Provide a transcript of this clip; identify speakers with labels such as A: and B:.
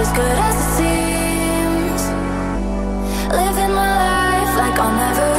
A: as good as it seems. Living my life like I'll never.